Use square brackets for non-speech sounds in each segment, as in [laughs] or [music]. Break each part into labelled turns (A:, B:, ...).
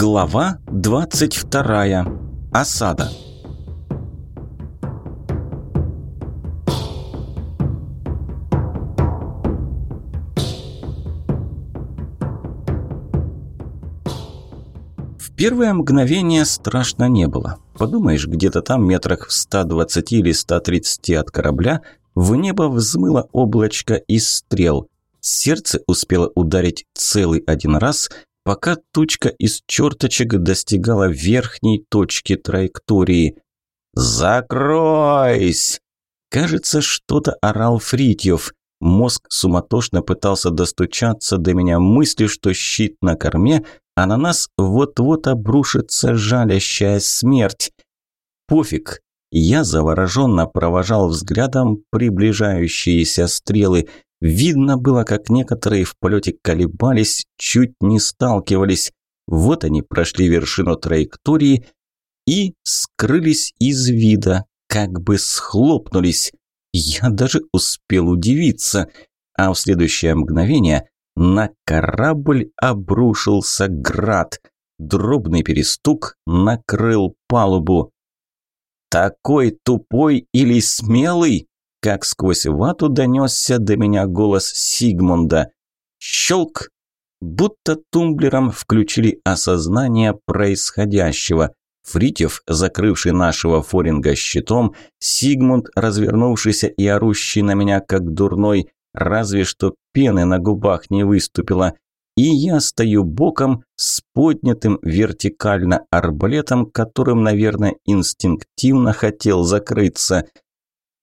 A: Глава 22. Осада. В первое мгновение страшно не было. Подумаешь, где-то там метрах в 120 или 130 от корабля в небо взмыло облачко из стрел. Сердце успело ударить целый один раз – пока тучка из черточек достигала верхней точки траектории. «Закройсь!» Кажется, что-то орал Фритьев. Мозг суматошно пытался достучаться до меня мысли, что щит на корме, а на нас вот-вот обрушится жалящая смерть. Пофиг. Я завороженно провожал взглядом приближающиеся стрелы. Видно было, как некоторые в полете колебались, чуть не сталкивались. Вот они прошли вершину траектории и скрылись из вида, как бы схлопнулись. Я даже успел удивиться, а в следующее мгновение на корабль обрушился град. Дробный перестук накрыл палубу. «Такой тупой или смелый?» Как сквозь вату донесся до меня голос Сигмунда. Щелк! Будто тумблером включили осознание происходящего. Фритьев, закрывший нашего форинга щитом, Сигмунд, развернувшийся и орущий на меня как дурной, разве что пены на губах не выступила, и я стою боком с поднятым вертикально арбалетом, которым, наверное, инстинктивно хотел закрыться –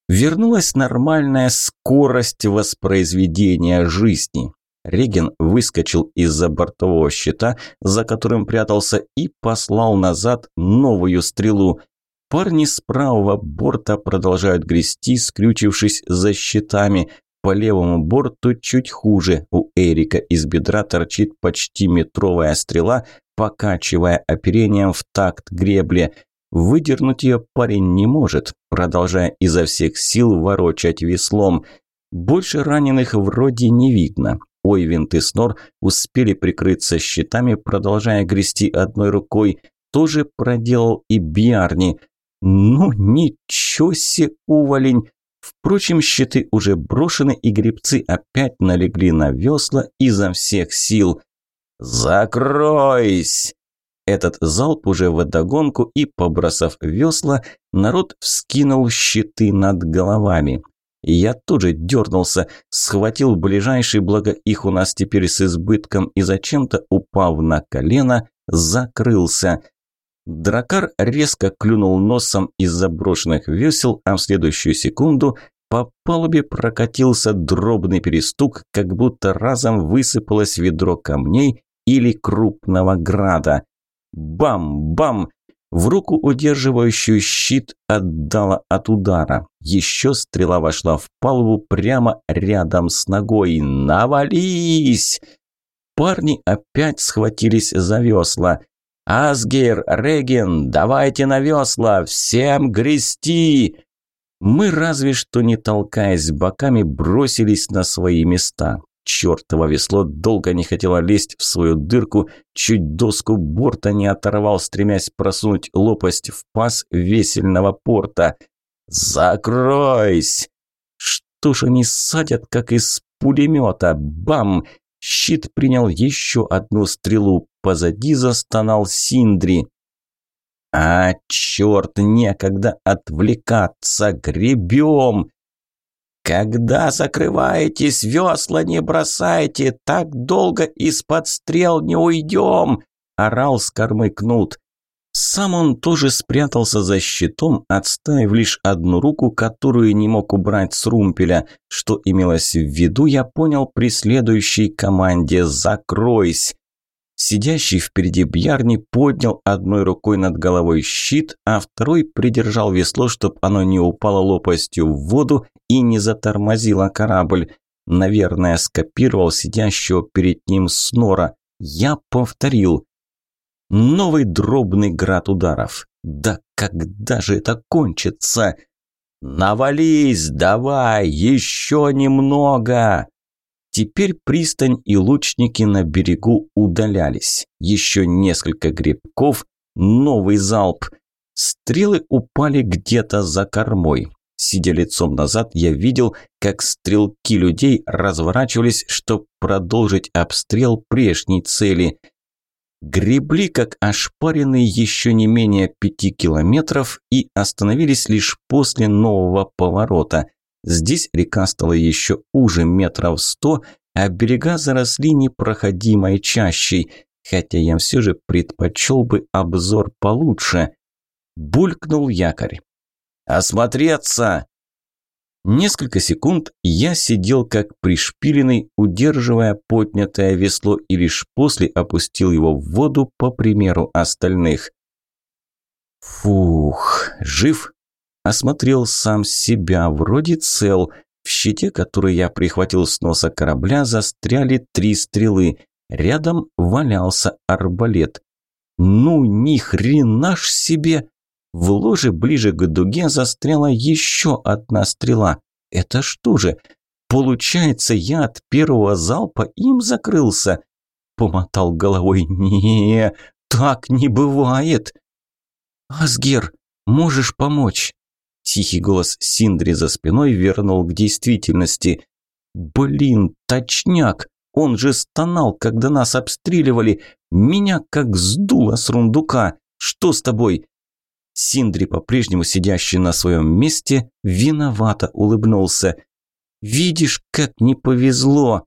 A: Вернулась нормальная скорость воспроизведения жизни. Реген выскочил из-за бортового щита, за которым прятался, и послал назад новую стрелу. Парни с правого борта продолжают грести, скрючившись за щитами. По левому борту чуть хуже. У Эрика из бедра торчит почти метровая стрела, покачивая оперением в такт гребли. Выдернуть ее парень не может, продолжая изо всех сил ворочать веслом. Больше раненых вроде не видно. Ойвент и Снор успели прикрыться щитами, продолжая грести одной рукой. Тоже проделал и Бьярни. Ну, ничего себе, уволень! Впрочем, щиты уже брошены, и гребцы опять налегли на весла изо всех сил. «Закройсь!» Этот залп уже в догонку и, побросав весла, народ вскинул щиты над головами. Я тоже дернулся, схватил ближайший, благо их у нас теперь с избытком, и зачем-то, упав на колено, закрылся. Дракар резко клюнул носом из заброшенных весел, а в следующую секунду по палубе прокатился дробный перестук, как будто разом высыпалось ведро камней или крупного града. Бам-бам! В руку, удерживающую щит, отдала от удара. Еще стрела вошла в палубу прямо рядом с ногой. «Навались!» Парни опять схватились за весла. «Асгейр, Реген, давайте на весла! Всем грести!» Мы, разве что не толкаясь боками, бросились на свои места. Чёртово весло долго не хотело лезть в свою дырку, чуть доску борта не оторвал, стремясь просунуть лопасть в паз весельного порта. «Закройсь!» Что ж они садят, как из пулемета? Бам! Щит принял еще одну стрелу. Позади застонал Синдри. «А, черт, некогда отвлекаться! Гребем!» «Когда закрываетесь, весла не бросайте, так долго из-под стрел не уйдем!» – орал с кормы Кнут. Сам он тоже спрятался за щитом, отставив лишь одну руку, которую не мог убрать с румпеля. Что имелось в виду, я понял при следующей команде «Закройсь!». Сидящий впереди Бьярни поднял одной рукой над головой щит, а второй придержал весло, чтобы оно не упало лопастью в воду и не затормозило корабль. Наверное, скопировал сидящего перед ним снора. Я повторил. Новый дробный град ударов. Да когда же это кончится? «Навались, давай, еще немного!» Теперь пристань и лучники на берегу удалялись. Еще несколько грибков, новый залп. Стрелы упали где-то за кормой. Сидя лицом назад, я видел, как стрелки людей разворачивались, чтобы продолжить обстрел прежней цели. Гребли, как ошпаренные еще не менее пяти километров и остановились лишь после нового поворота. Здесь река стала еще уже метров сто, а берега заросли непроходимой чащей, хотя я все же предпочел бы обзор получше. Булькнул якорь. «Осмотреться!» Несколько секунд я сидел как пришпиленный, удерживая поднятое весло и лишь после опустил его в воду по примеру остальных. Фух, жив? Осмотрел сам себя, вроде цел. В щите, который я прихватил с носа корабля, застряли три стрелы. Рядом валялся арбалет. Ну ни хрена ж себе! В ложе ближе к дуге застряла еще одна стрела. Это что же? Получается, я от первого залпа им закрылся? Помотал головой. Не, так не бывает. Асгер, можешь помочь? Тихий голос Синдри за спиной вернул к действительности. Блин, точняк. Он же стонал, когда нас обстреливали. Меня как сдуло с рундука. Что с тобой? Синдри, по-прежнему сидящий на своем месте, виновато улыбнулся. «Видишь, как не повезло!»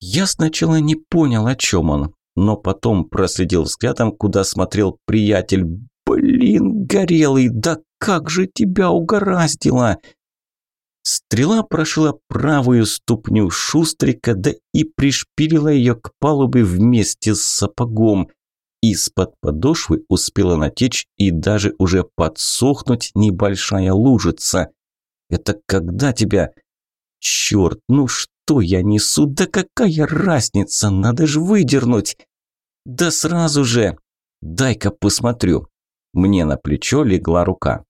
A: Я сначала не понял, о чем он, но потом проследил взглядом, куда смотрел приятель. «Блин, горелый, да как же тебя угораздило!» Стрела прошла правую ступню Шустрика, да и пришпилила ее к палубе вместе с сапогом. Из-под подошвы успела натечь и даже уже подсохнуть небольшая лужица. Это когда тебя... Черт, ну что я несу? Да какая разница? Надо же выдернуть. Да сразу же. Дай-ка посмотрю. Мне на плечо легла рука.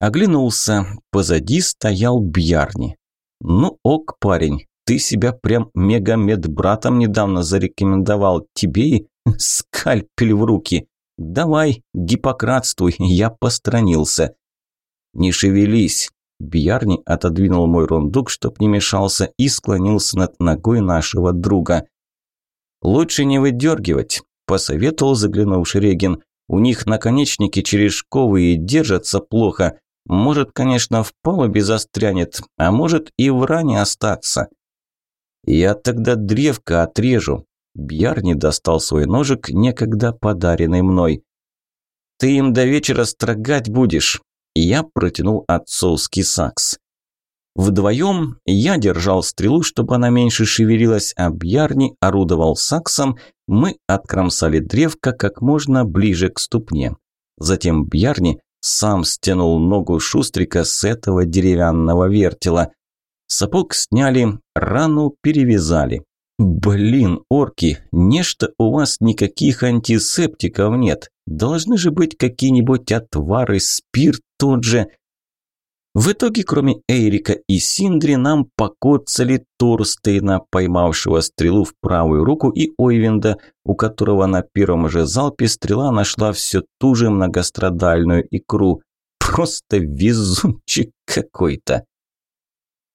A: Оглянулся. Позади стоял Бьярни. Ну ок, парень, ты себя прям мега-медбратом недавно зарекомендовал. Тебе и [laughs] скальпель в руки. Давай, гиппократствуй, я постранился. Не шевелись. Бьярни отодвинул мой рундук, чтоб не мешался, и склонился над ногой нашего друга. «Лучше не выдергивать», – посоветовал заглянувший Регин. «У них наконечники черешковые держатся плохо. Может, конечно, в палубе застрянет, а может и в ране остаться». «Я тогда древко отрежу». Бьярни достал свой ножик, некогда подаренный мной. «Ты им до вечера строгать будешь». Я протянул отцовский сакс. Вдвоем я держал стрелу, чтобы она меньше шевелилась, а Бьярни орудовал саксом, мы откромсали древко как можно ближе к ступне. Затем Бьярни сам стянул ногу Шустрика с этого деревянного вертела. Сапог сняли, рану перевязали. Блин, орки, нечто у вас никаких антисептиков нет. Должны же быть какие-нибудь отвары, спирт тот же. В итоге, кроме Эрика и Синдри, нам покоцали Торстейна, поймавшего стрелу в правую руку, и Ойвинда, у которого на первом же залпе стрела нашла все ту же многострадальную икру. Просто везунчик какой-то.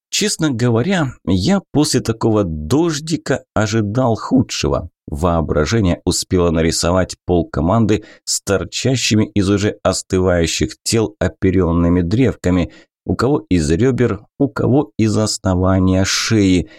A: Честно говоря, я после такого дождика ожидал худшего. Воображение успело нарисовать пол команды с торчащими из уже остывающих тел оперенными древками, у кого из ребер, у кого из основания шеи.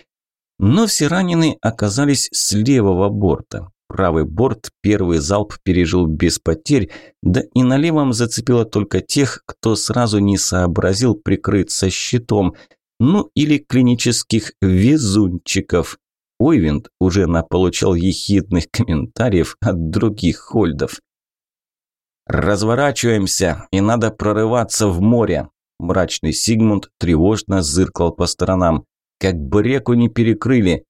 A: Но все раненые оказались с левого борта. Правый борт первый залп пережил без потерь, да и на левом зацепило только тех, кто сразу не сообразил прикрыться щитом – ну или клинических везунчиков. Ойвинд уже наполучал ехидных комментариев от других хольдов. «Разворачиваемся, и надо прорываться в море!» Мрачный Сигмунд тревожно зыркал по сторонам. «Как бы реку не перекрыли!»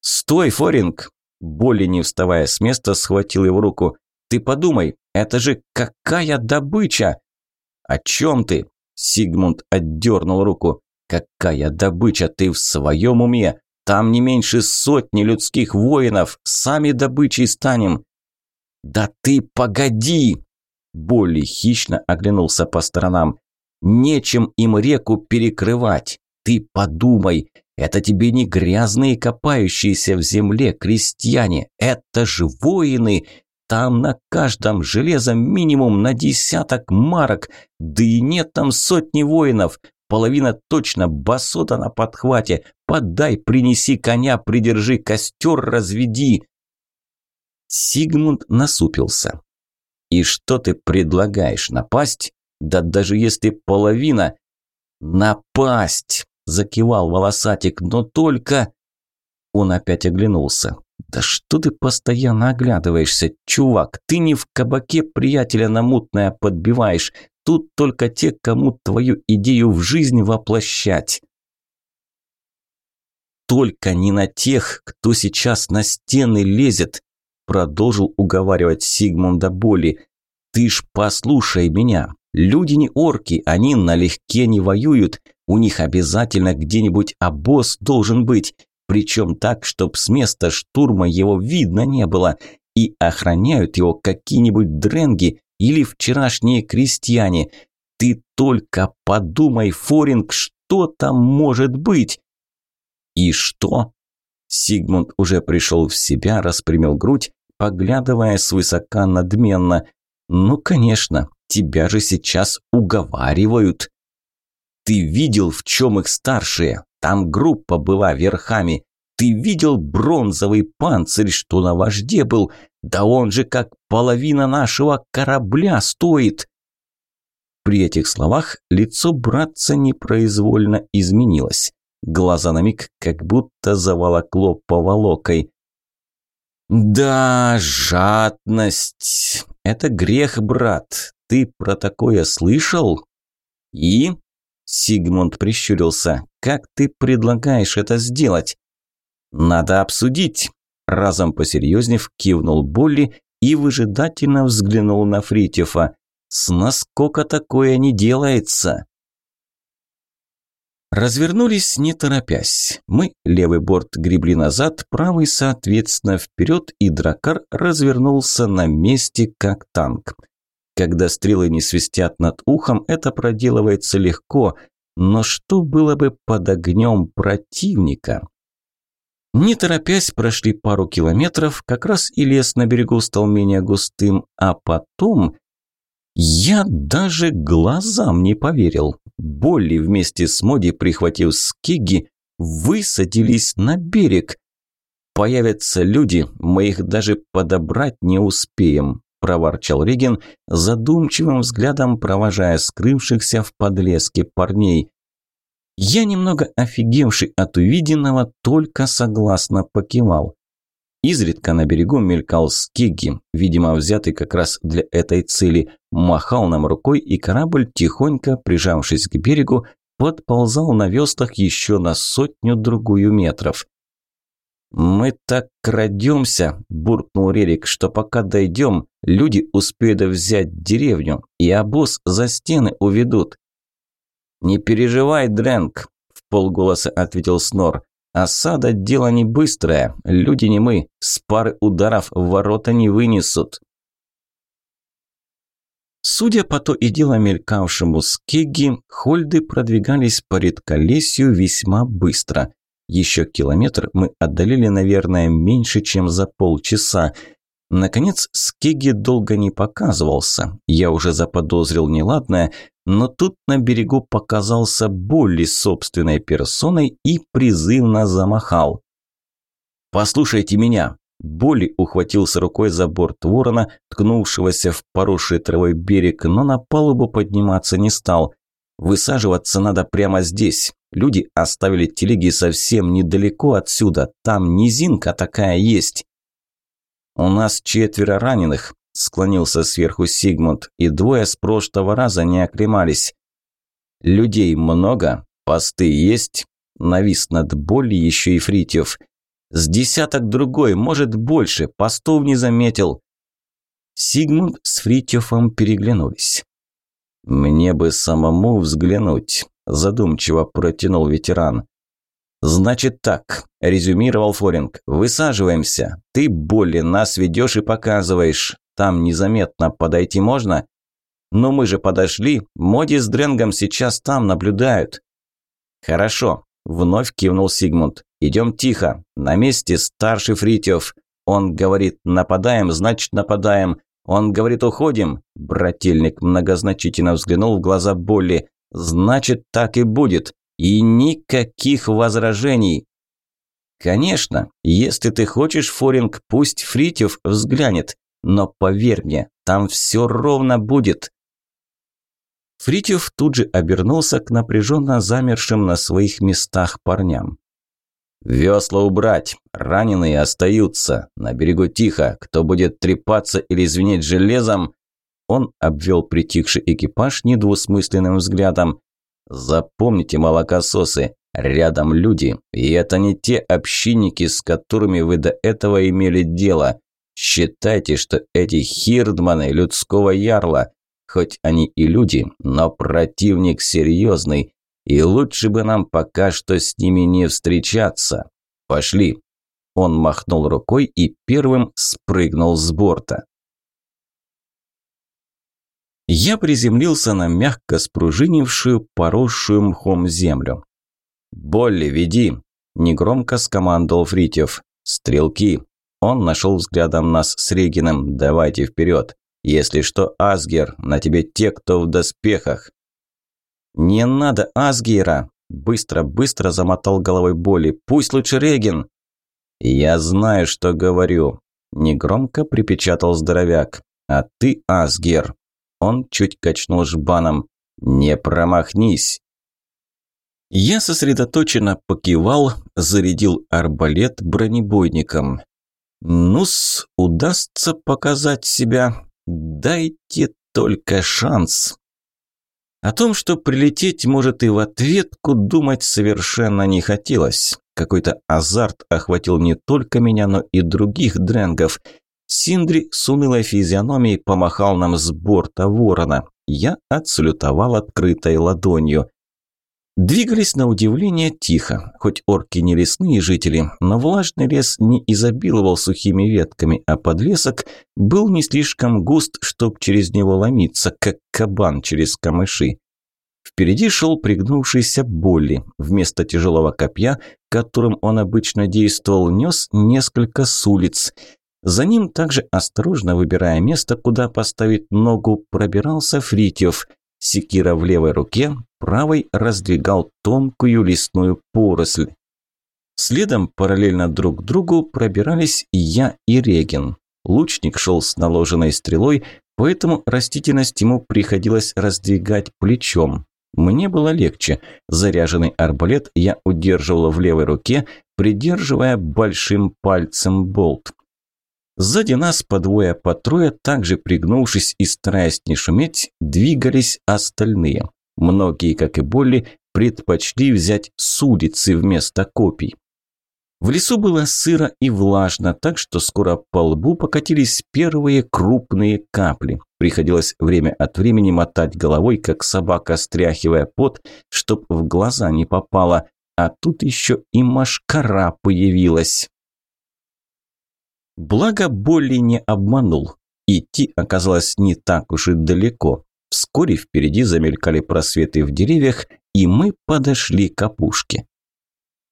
A: «Стой, Форинг!» Боли, не вставая с места, схватил его руку. «Ты подумай, это же какая добыча!» «О чем ты?» Сигмунд отдернул руку. Какая добыча, ты в своем уме? Там не меньше сотни людских воинов, сами добычей станем. Да ты погоди! Болли хищно оглянулся по сторонам. Нечем им реку перекрывать. Ты подумай, это тебе не грязные копающиеся в земле крестьяне, это же воины. Там на каждом железом минимум на десяток марок, да и нет там сотни воинов. Половина точно басота на подхвате. Подай, принеси коня, придержи, костер разведи. Сигмунд насупился. «И что ты предлагаешь, напасть? Да даже если половина...» «Напасть!» – закивал волосатик, но только... Он опять оглянулся. «Да что ты постоянно оглядываешься, чувак? Ты не в кабаке приятеля на мутное подбиваешь. Тут только те, кому твою идею в жизнь воплощать». «Только не на тех, кто сейчас на стены лезет продолжил уговаривать Сигмунда Боли. «Ты ж послушай меня. Люди не орки, они налегке не воюют. У них обязательно где-нибудь обоз должен быть. Причем так, чтоб с места штурма его видно не было. И охраняют его какие-нибудь дренги или вчерашние крестьяне. Ты только подумай, Форинг, что там может быть?» «И что?» Сигмунд уже пришел в себя, распрямил грудь поглядывая свысока надменно. «Ну, конечно, тебя же сейчас уговаривают». «Ты видел, в чем их старшие? Там группа была верхами. Ты видел бронзовый панцирь, что на вожде был? Да он же как половина нашего корабля стоит!» При этих словах лицо братца непроизвольно изменилось. Глаза на миг как будто заволокло поволокой. «Да, жадность. Это грех, брат. Ты про такое слышал?» «И?» Сигмунд прищурился. «Как ты предлагаешь это сделать?» «Надо обсудить», – разом посерьезнев кивнул Болли и выжидательно взглянул на Фритьефа. «С наскока такое не делается?» Развернулись не торопясь. Мы левый борт гребли назад, правый, соответственно, вперед, и дракар развернулся на месте, как танк. Когда стрелы не свистят над ухом, это проделывается легко, но что было бы под огнем противника? Не торопясь, прошли пару километров, как раз и лес на берегу стал менее густым, а потом я даже глазам не поверил. Болли вместе с Моди, прихватив скиги, высадились на берег. «Появятся люди, мы их даже подобрать не успеем», – проворчал Реген, задумчивым взглядом провожая скрывшихся в подлеске парней. Я, немного офигевший от увиденного, только согласно покивал. Изредка на берегу мелькал скигги, видимо, взятый как раз для этой цели, махал нам рукой, и корабль, тихонько прижавшись к берегу, подползал на веслах еще на сотню-другую метров. «Мы так крадемся», – буркнул Рерик, – «что пока дойдем, люди успеют взять деревню, и обоз за стены уведут». «Не переживай, Дрэнк», – в полголоса ответил Снор. Осада – дело не быстрое, люди не мы, с пары ударов ворота не вынесут. Судя по то и дело мелькавшему скеги, хольды продвигались по редколесью весьма быстро. Еще километр мы отдалили, наверное, меньше, чем за полчаса. Наконец, скеги долго не показывался. Я уже заподозрил неладное, но тут на берегу показался Болли собственной персоной и призывно замахал. «Послушайте меня!» Болли ухватился рукой за борт ворона, ткнувшегося в поросший травой берег, но на палубу подниматься не стал. «Высаживаться надо прямо здесь. Люди оставили телеги совсем недалеко отсюда. Там низинка такая есть». «У нас четверо раненых склонился сверху Сигмунд, и двое с прошлого раза не оклемались. «Людей много? Посты есть?» Навис над Болли еще и Фритьев. «С десяток другой, может больше, постов не заметил». Сигмунд с Фритьевым переглянулись. «Мне бы самому взглянуть», – задумчиво протянул ветеран. «Значит так», – резюмировал Форинг, – «высаживаемся. Ты более нас ведешь и показываешь. Там незаметно подойти можно?» «Но мы же подошли. Моди с Дренгом сейчас там наблюдают». «Хорошо», – вновь кивнул Сигмунд. «Идем тихо. На месте старший Фритьев. Он говорит «нападаем», значит «нападаем». Он говорит «уходим». Брательник многозначительно взглянул в глаза Болли. «Значит, так и будет. И никаких возражений». «Конечно, если ты хочешь, Форинг, пусть Фритьев взглянет. Но поверь мне, там все ровно будет. Фритьев тут же обернулся к напряженно замершим на своих местах парням. «Весла убрать! Раненые остаются! На берегу тихо! Кто будет трепаться или звенеть железом?» Он обвел притихший экипаж недвусмысленным взглядом. «Запомните, молокососы, рядом люди, и это не те общинники, с которыми вы до этого имели дело. Считайте, что эти хирдманы людского ярла, Хоть они и люди, но противник серьезный, и лучше бы нам пока что с ними не встречаться. Пошли. Он махнул рукой и первым спрыгнул с борта. Я приземлился на мягко спружинившую, поросшую мхом землю. «Болли, веди!» – негромко скомандовал Фритьев. «Стрелки!» Он нашел взглядом нас с Региным. «Давайте вперед!» Если что, Асгер, на тебе те, кто в доспехах». «Не надо Асгера!» – быстро-быстро замотал головой боли. «Пусть лучше Реген!» «Я знаю, что говорю», – негромко припечатал здоровяк. «А ты, Асгер!» Он чуть качнул жбаном. «Не промахнись!» Я сосредоточенно покивал, зарядил арбалет бронебойником. «Ну-с, удастся показать себя, Дайте только шанс. О том, что прилететь может и в ответку, думать совершенно не хотелось. Какой-то азарт охватил не только меня, но и других дренгов. Синдри с унылой физиономией помахал нам с борта ворона. Я отсалютовал открытой ладонью. Двигались на удивление тихо, хоть орки не лесные жители, но влажный лес не изобиловал сухими ветками, а подлесок был не слишком густ, чтоб через него ломиться, как кабан через камыши. Впереди шел пригнувшийся Болли. Вместо тяжелого копья, которым он обычно действовал, нес несколько с улиц. За ним также осторожно выбирая место, куда поставить ногу, пробирался Фритьев – Секира в левой руке, правой раздвигал тонкую лесную поросль. Следом параллельно друг другу пробирались я и Реген. Лучник шел с наложенной стрелой, поэтому растительность ему приходилось раздвигать плечом. Мне было легче. Заряженный арбалет я удерживал в левой руке, придерживая большим пальцем болт. Сзади нас по двое, по трое, также пригнувшись и стараясь не шуметь, двигались остальные. Многие, как и Болли, предпочли взять с улицы вместо копий. В лесу было сыро и влажно, так что скоро по лбу покатились первые крупные капли. Приходилось время от времени мотать головой, как собака, стряхивая пот, чтоб в глаза не попало. А тут еще и машкара появилась. Благо Болли не обманул. Идти оказалось не так уж и далеко. Вскоре впереди замелькали просветы в деревьях, и мы подошли к опушке.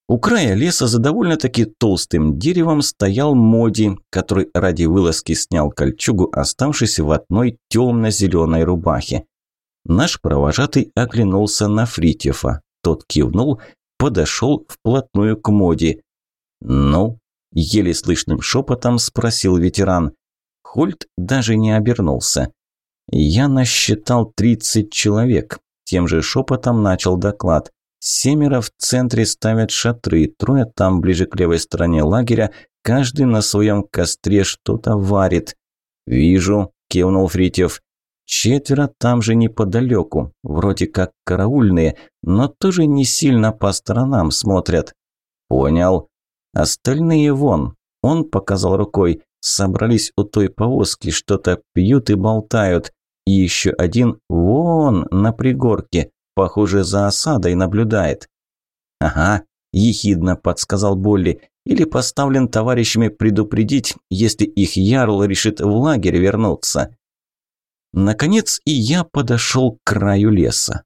A: У края леса за довольно-таки толстым деревом стоял Моди, который ради вылазки снял кольчугу, оставшись в одной темно-зеленой рубахе. Наш провожатый оглянулся на Фритьефа. Тот кивнул, подошел вплотную к Моди. «Ну, Еле слышным шепотом спросил ветеран. Хольт даже не обернулся. «Я насчитал тридцать человек», – тем же шепотом начал доклад. «Семеро в центре ставят шатры, трое там, ближе к левой стороне лагеря, каждый на своем костре что-то варит». «Вижу», – кивнул Фритьев. «Четверо там же неподалеку, вроде как караульные, но тоже не сильно по сторонам смотрят». «Понял», Остальные вон. Он показал рукой. Собрались у той повозки, что-то пьют и болтают. И еще один вон на пригорке. похоже, за осадой наблюдает». «Ага», – ехидно подсказал Болли, «или поставлен товарищами предупредить, если их ярл решит в лагерь вернуться». Наконец и я подошел к краю леса.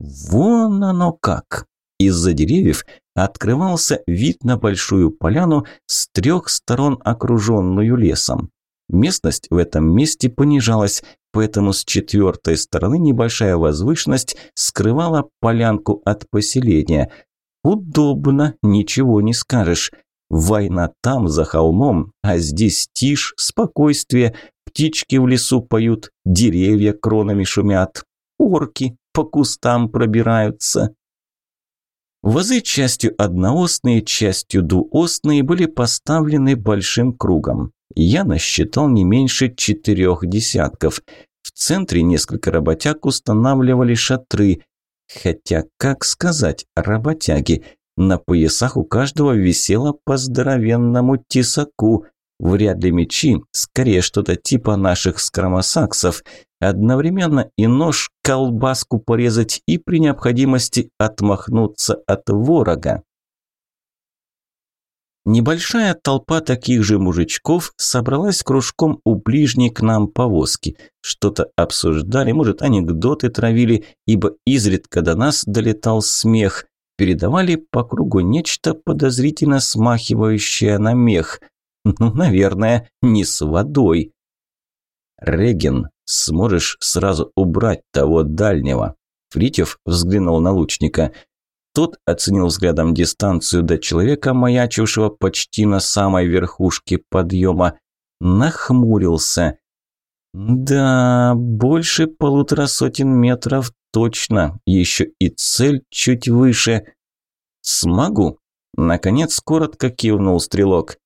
A: Вон оно как! Из-за деревьев открывался вид на большую поляну с трех сторон окруженную лесом. Местность в этом месте понижалась, поэтому с четвертой стороны небольшая возвышенность скрывала полянку от поселения. Удобно, ничего не скажешь. Война там, за холмом, а здесь тишь, спокойствие, птички в лесу поют, деревья кронами шумят, орки по кустам пробираются. Вазы частью одноосные, частью двуосные были поставлены большим кругом. Я насчитал не меньше четырех десятков. В центре несколько работяг устанавливали шатры. Хотя, как сказать, работяги. На поясах у каждого висело по здоровенному тесаку. Вряд ли мечи, скорее что-то типа наших скромосаксов. Одновременно и нож, колбаску порезать, и при необходимости отмахнуться от ворога. Небольшая толпа таких же мужичков собралась кружком у ближней к нам повозки. Что-то обсуждали, может, анекдоты травили, ибо изредка до нас долетал смех. Передавали по кругу нечто подозрительно смахивающее на мех. Ну, наверное, не с водой. Реген, сможешь сразу убрать того дальнего?» Фритьев взглянул на лучника. Тот оценил взглядом дистанцию до человека, маячившего почти на самой верхушке подъема. Нахмурился. «Да, больше полутора сотен метров точно. Еще и цель чуть выше. Смогу?» Наконец коротко кивнул стрелок.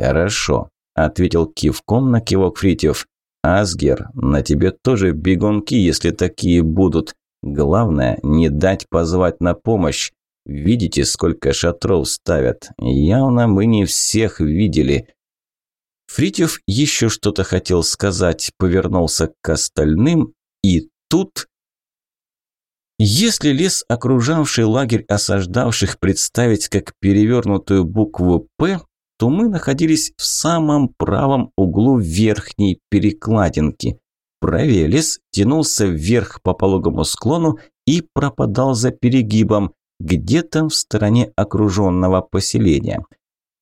A: «Хорошо», – ответил кивком на кивок Фритьев. Асгер, на тебе тоже бегунки, если такие будут. Главное, не дать позвать на помощь. Видите, сколько шатров ставят? Явно мы не всех видели. Фритьев еще что-то хотел сказать, повернулся к остальным, и тут... Если лес, окружавший лагерь осаждавших, представить как перевернутую букву «П», то мы находились в самом правом углу верхней перекладинки. Правее лес тянулся вверх по пологому склону и пропадал за перегибом, где-то в стороне окруженного поселения.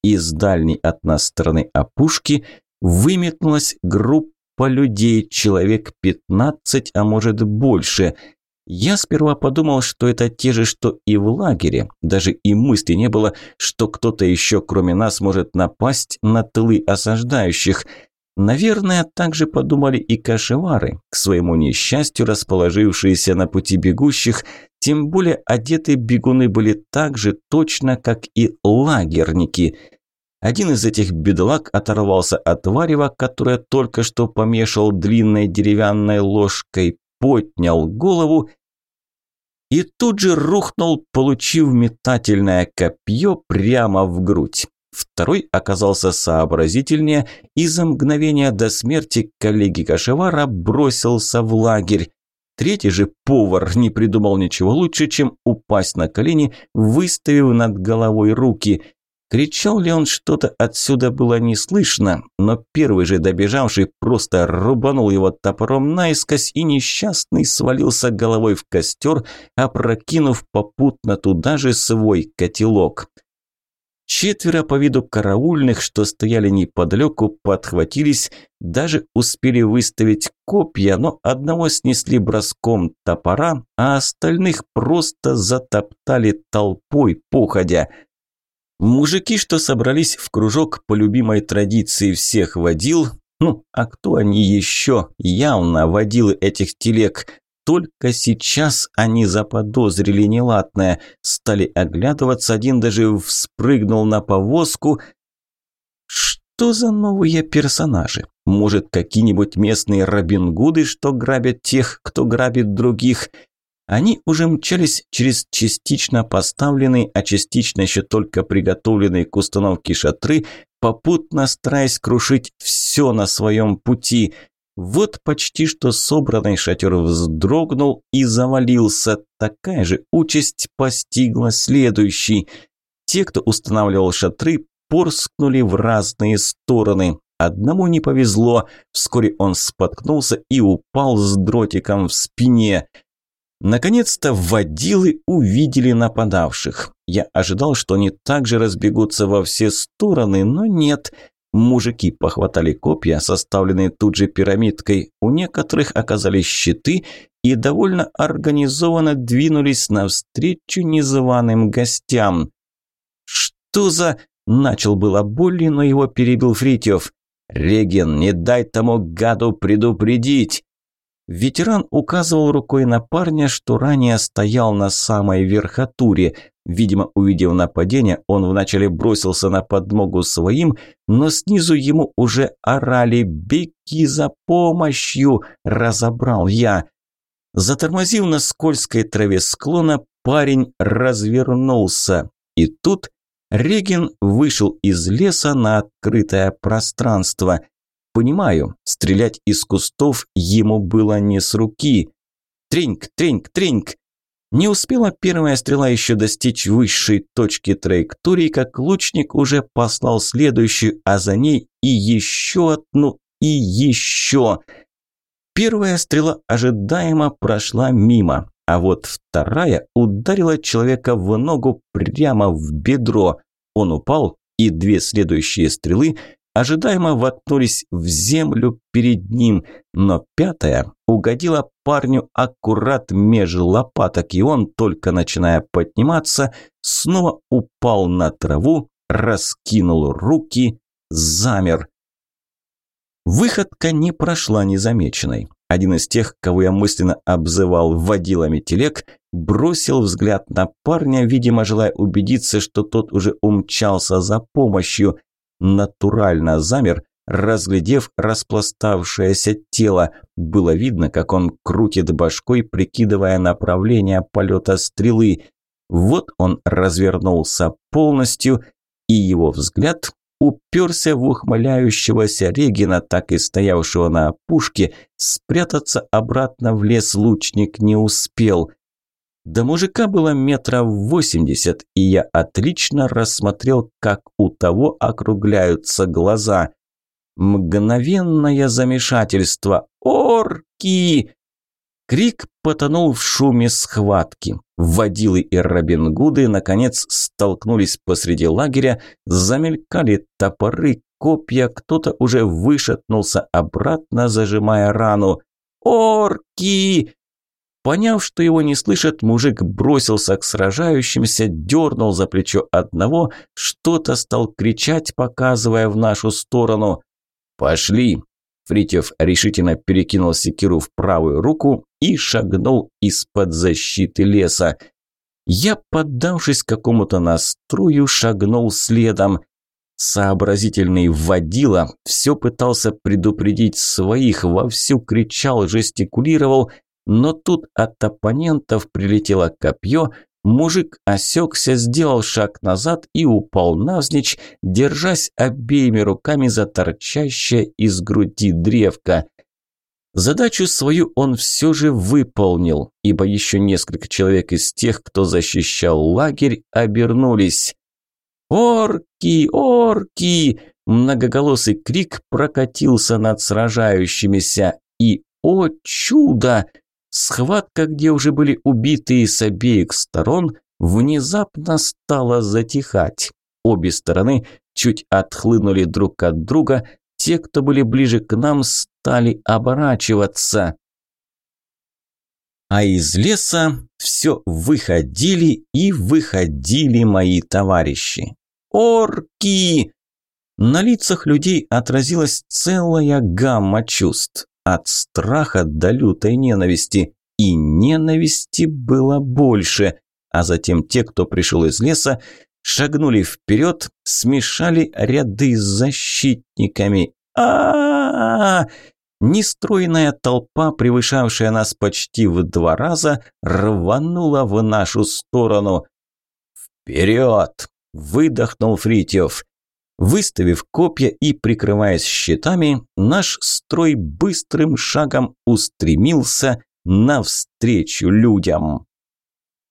A: Из дальней от нас стороны опушки выметнулась группа людей, человек 15, а может больше – я сперва подумал, что это те же, что и в лагере. Даже и мысли не было, что кто-то еще, кроме нас, может напасть на тылы осаждающих. Наверное, так же подумали и кашевары, к своему несчастью расположившиеся на пути бегущих, тем более одеты бегуны были так же точно, как и лагерники. Один из этих бедолаг оторвался от варева, которое только что помешал длинной деревянной ложкой, поднял голову и тут же рухнул, получив метательное копье прямо в грудь. Второй оказался сообразительнее и за мгновение до смерти коллеги Кашевара бросился в лагерь. Третий же повар не придумал ничего лучше, чем упасть на колени, выставив над головой руки – Кричал ли он что-то отсюда было не слышно, но первый же добежавший просто рубанул его топором наискось, и несчастный свалился головой в костер, опрокинув попутно туда же свой котелок. Четверо по виду караульных, что стояли неподалеку, подхватились, даже успели выставить копья, но одного снесли броском топора, а остальных просто затоптали толпой походя – Мужики, что собрались в кружок по любимой традиции всех водил, ну, а кто они еще, явно водилы этих телег, только сейчас они заподозрили неладное, стали оглядываться, один даже вспрыгнул на повозку. Что за новые персонажи? Может, какие-нибудь местные Робин Гуды, что грабят тех, кто грабит других? Они уже мчались через частично поставленные, а частично еще только приготовленные к установке шатры, попутно стараясь крушить все на своем пути. Вот почти что собранный шатер вздрогнул и завалился. Такая же участь постигла следующий. Те, кто устанавливал шатры, порскнули в разные стороны. Одному не повезло, вскоре он споткнулся и упал с дротиком в спине. Наконец-то водилы увидели нападавших. Я ожидал, что они также разбегутся во все стороны, но нет. Мужики похватали копья, составленные тут же пирамидкой. У некоторых оказались щиты и довольно организованно двинулись навстречу незваным гостям. «Что за...» – начал было Болли, но его перебил Фритьев. «Реген, не дай тому гаду предупредить!» Ветеран указывал рукой на парня, что ранее стоял на самой верхотуре. Видимо, увидев нападение, он вначале бросился на подмогу своим, но снизу ему уже орали «Беги за помощью!» – разобрал я. Затормозив на скользкой траве склона, парень развернулся. И тут Регин вышел из леса на открытое пространство. Понимаю, стрелять из кустов ему было не с руки. Треньк, треньк, треньк. Не успела первая стрела еще достичь высшей точки траектории, как лучник уже послал следующую, а за ней и еще одну, и еще. Первая стрела ожидаемо прошла мимо. А вот вторая ударила человека в ногу прямо в бедро. Он упал, и две следующие стрелы ожидаемо воткнулись в землю перед ним, но пятая угодила парню аккурат меж лопаток, и он, только начиная подниматься, снова упал на траву, раскинул руки, замер. Выходка не прошла незамеченной. Один из тех, кого я мысленно обзывал водилами телег, бросил взгляд на парня, видимо, желая убедиться, что тот уже умчался за помощью. Натурально замер, разглядев распластавшееся тело. Было видно, как он крутит башкой, прикидывая направление полета стрелы. Вот он развернулся полностью, и его взгляд уперся в ухмыляющегося Регина, так и стоявшего на опушке, спрятаться обратно в лес лучник не успел. До мужика было метров восемьдесят, и я отлично рассмотрел, как у того округляются глаза. Мгновенное замешательство. «Орки!» Крик потонул в шуме схватки. Водилы и Робингуды, наконец, столкнулись посреди лагеря, замелькали топоры, копья, кто-то уже вышатнулся обратно, зажимая рану. «Орки!» Поняв, что его не слышат, мужик бросился к сражающимся, дернул за плечо одного, что-то стал кричать, показывая в нашу сторону. «Пошли!» Фритьев решительно перекинул секиру в правую руку и шагнул из-под защиты леса. Я, поддавшись какому-то настрою, шагнул следом. Сообразительный водила все пытался предупредить своих, вовсю кричал, жестикулировал, но тут от оппонентов прилетело копье, Мужик осекся, сделал шаг назад и упал навзничь, держась обеими руками за торчащее из груди древко. Задачу свою он все же выполнил, ибо еще несколько человек из тех, кто защищал лагерь, обернулись. «Орки! Орки!» Многоголосый крик прокатился над сражающимися. И, о чудо! Схватка, где уже были убитые с обеих сторон, внезапно стала затихать. Обе стороны чуть отхлынули друг от друга, те, кто были ближе к нам, стали оборачиваться. А из леса все выходили и выходили мои товарищи. Орки! На лицах людей отразилась целая гамма чувств. От страха до лютой ненависти. И ненависти было больше. А затем те, кто пришел из леса, шагнули вперед, смешали ряды с защитниками. а а, -а, Нестройная толпа, превышавшая нас почти в два раза, рванула в нашу сторону. «Вперед!» – выдохнул Фритьев. Выставив копья и прикрываясь щитами, наш строй быстрым шагом устремился навстречу людям.